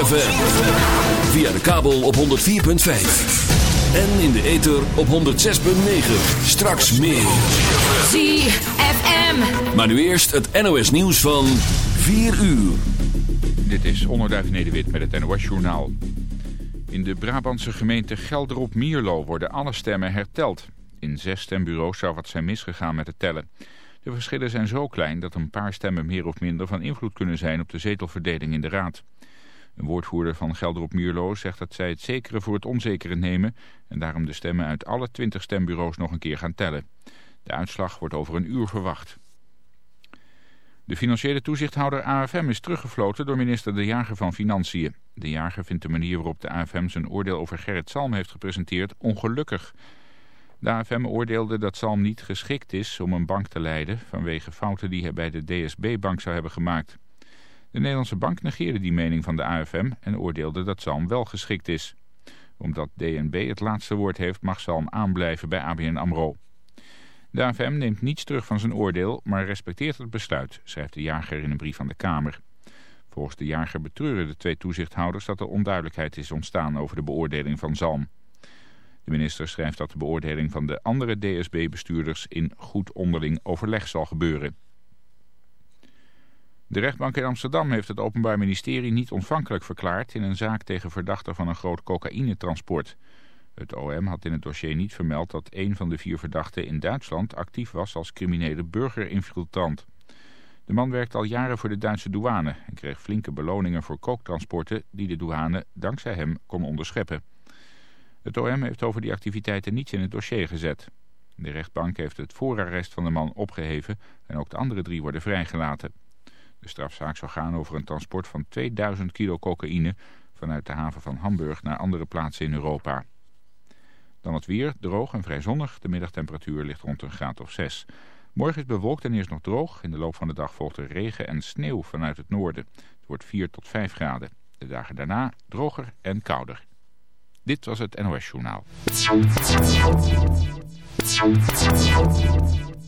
ZFM. Via de kabel op 104.5. En in de ether op 106.9. Straks meer. ZFM. Maar nu eerst het NOS nieuws van 4 uur. Dit is Onderduif Nederwit met het NOS Journaal. In de Brabantse gemeente Gelderop-Mierlo worden alle stemmen herteld. In zes stembureaus zou wat zijn misgegaan met het tellen. De verschillen zijn zo klein dat een paar stemmen meer of minder van invloed kunnen zijn op de zetelverdeling in de raad. Een woordvoerder van Gelderop-Mierlo zegt dat zij het zekere voor het onzekere nemen... en daarom de stemmen uit alle twintig stembureaus nog een keer gaan tellen. De uitslag wordt over een uur verwacht. De financiële toezichthouder AFM is teruggefloten door minister De Jager van Financiën. De Jager vindt de manier waarop de AFM zijn oordeel over Gerrit Salm heeft gepresenteerd ongelukkig. De AFM oordeelde dat Salm niet geschikt is om een bank te leiden vanwege fouten die hij bij de DSB-bank zou hebben gemaakt. De Nederlandse bank negeerde die mening van de AFM en oordeelde dat Salm wel geschikt is. Omdat DNB het laatste woord heeft mag Salm aanblijven bij ABN AMRO. De AFM neemt niets terug van zijn oordeel, maar respecteert het besluit, schrijft de jager in een brief aan de Kamer. Volgens de jager betreuren de twee toezichthouders dat er onduidelijkheid is ontstaan over de beoordeling van Zalm. De minister schrijft dat de beoordeling van de andere DSB-bestuurders in goed onderling overleg zal gebeuren. De rechtbank in Amsterdam heeft het Openbaar Ministerie niet ontvankelijk verklaard in een zaak tegen verdachten van een groot cocaïnetransport. Het OM had in het dossier niet vermeld dat een van de vier verdachten in Duitsland actief was als criminele burgerinfiltrant. De man werkte al jaren voor de Duitse douane en kreeg flinke beloningen voor kooktransporten die de douane dankzij hem kon onderscheppen. Het OM heeft over die activiteiten niets in het dossier gezet. De rechtbank heeft het voorarrest van de man opgeheven en ook de andere drie worden vrijgelaten. De strafzaak zou gaan over een transport van 2000 kilo cocaïne vanuit de haven van Hamburg naar andere plaatsen in Europa. Dan het weer, droog en vrij zonnig. De middagtemperatuur ligt rond een graad of 6. Morgen is bewolkt en eerst nog droog. In de loop van de dag volgt er regen en sneeuw vanuit het noorden. Het wordt 4 tot 5 graden. De dagen daarna droger en kouder. Dit was het NOS Journaal.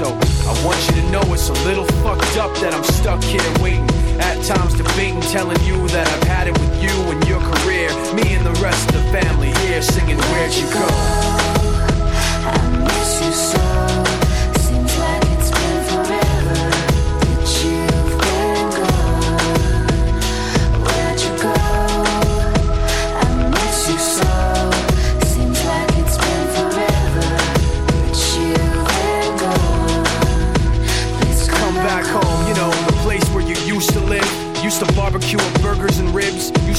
So I want you to know it's a little fucked up that I'm stuck here waiting. At times debating, telling you that I've had it with you and your career. Me and the rest of the family here singing Where'd You Go? I miss you so.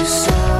you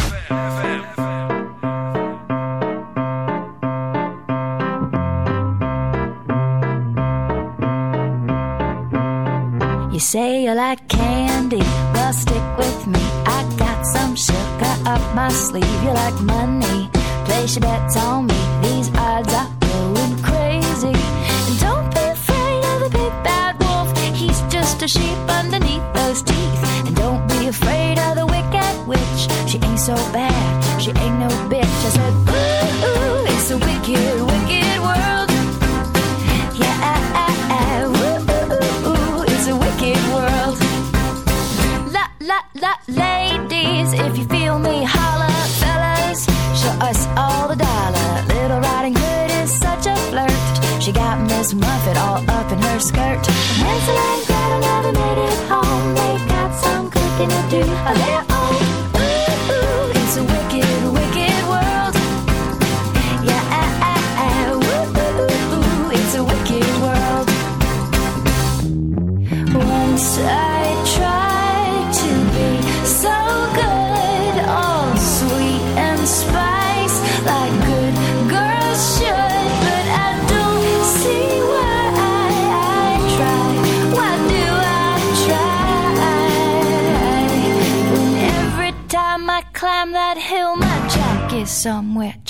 nothing will do.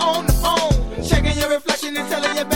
on the phone, checking your reflection and telling your best.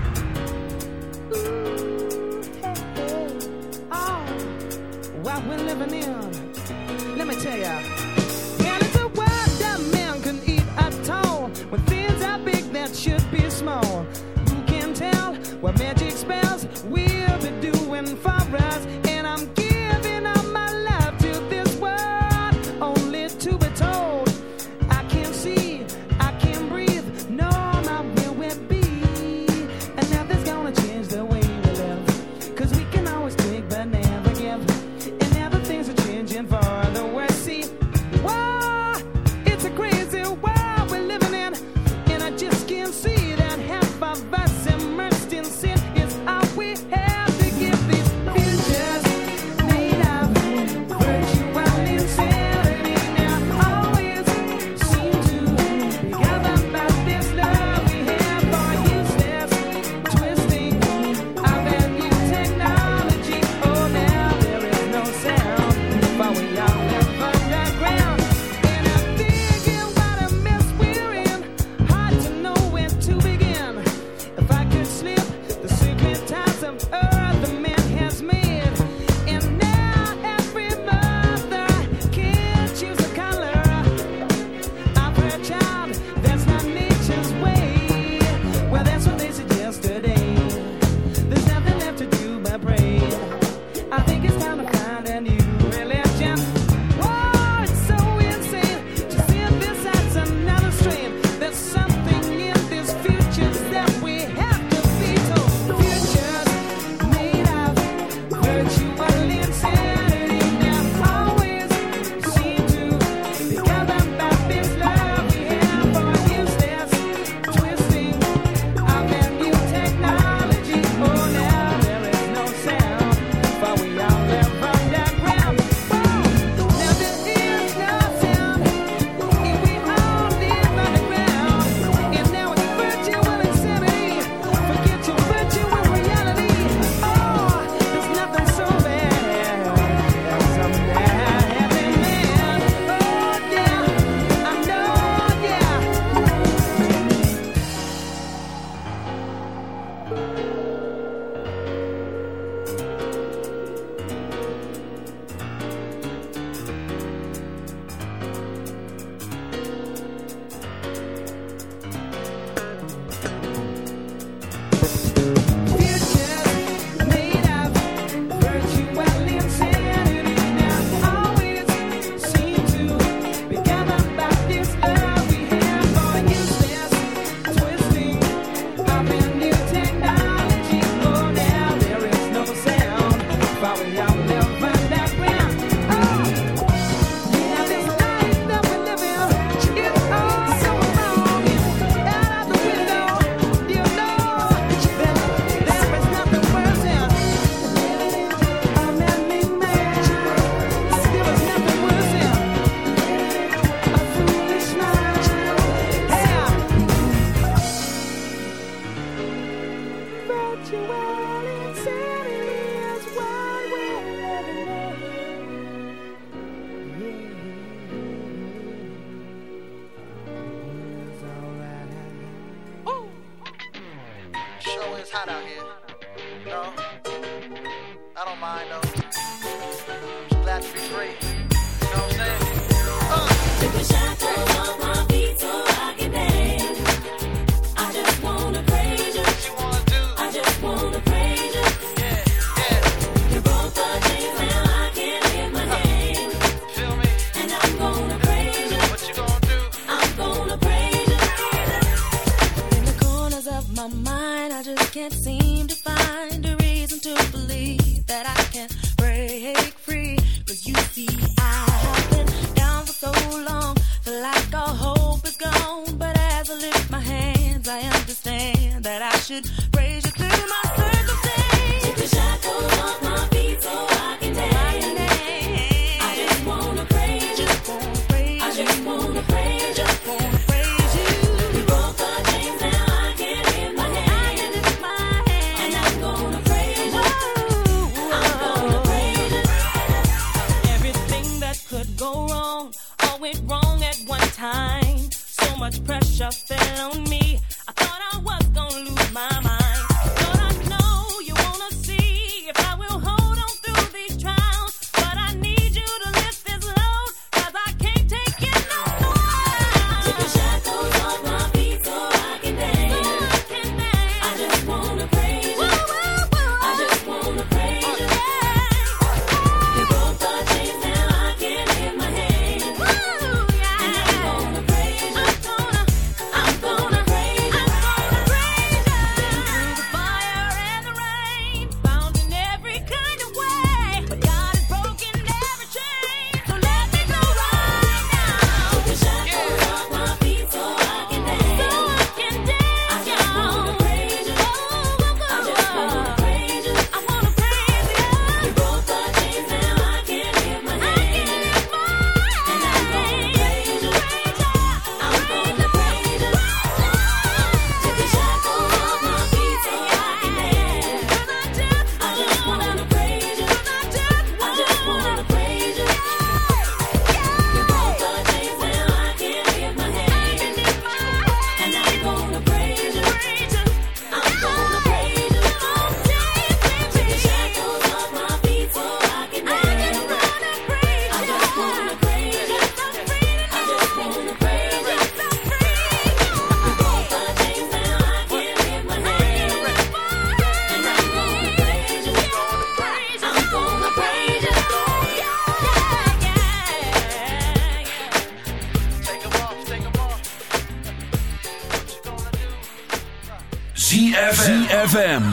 should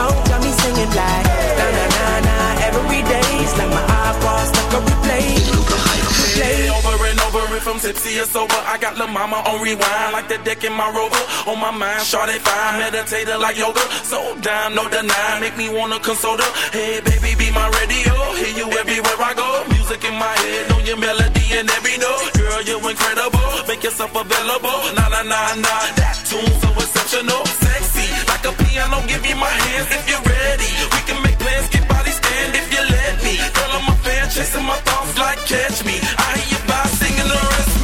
out. Got me singing like na na na na every day's like my iPod stuck on replay. Over and over, if I'm tipsy or sober, I got La Mama on rewind, like the deck in my rover. On my mind, short fine, meditator like yoga. So down, no deny, make me wanna console her. Hey, baby, be my radio, hear you everywhere I go. Music in my head, know your melody and every note. Girl, you're incredible, make yourself available. Nah, nah, nah, nah, that tune so exceptional, sexy, like a piano. Give me my hands if you're ready. We can make plans, get body stand if you let me. Girl, I'm a fan, chasing my thoughts like catch me. I hear you by singing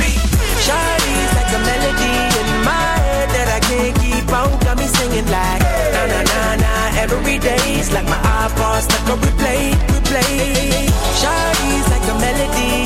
me. Shawty's like a melody in my head that I can't keep out. Got me singing like na na na na every day's like my iPod stuck on replay, replay. Shawty's like a melody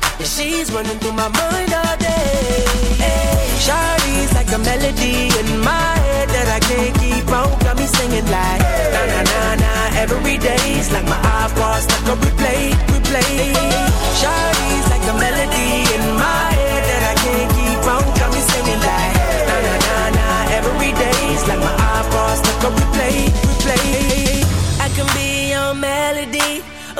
She's running through my mind all day. Hey, Shawty's like a melody in my head that I can't keep out. Got me singing like na na na na every day's like my iPod stuck on replay, replay. Shawty's like a melody in my head that I can't keep out. Got me singing like na na na na every day's like my iPod stuck on replay, replay. I can be your melody.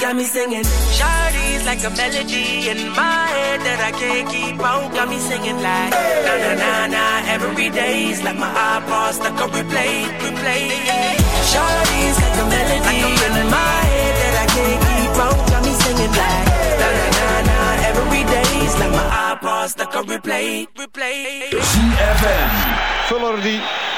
Got me singing. Shawty's like a melody in my head that I can't keep out. Got me singing like na na na na every day's like my iPod stuck on replay, replay. Shawty's like a melody in my head that I can't keep out. Got me singing like na na na na every day's like my iPod stuck on replay, replay. ZFM. Vuller die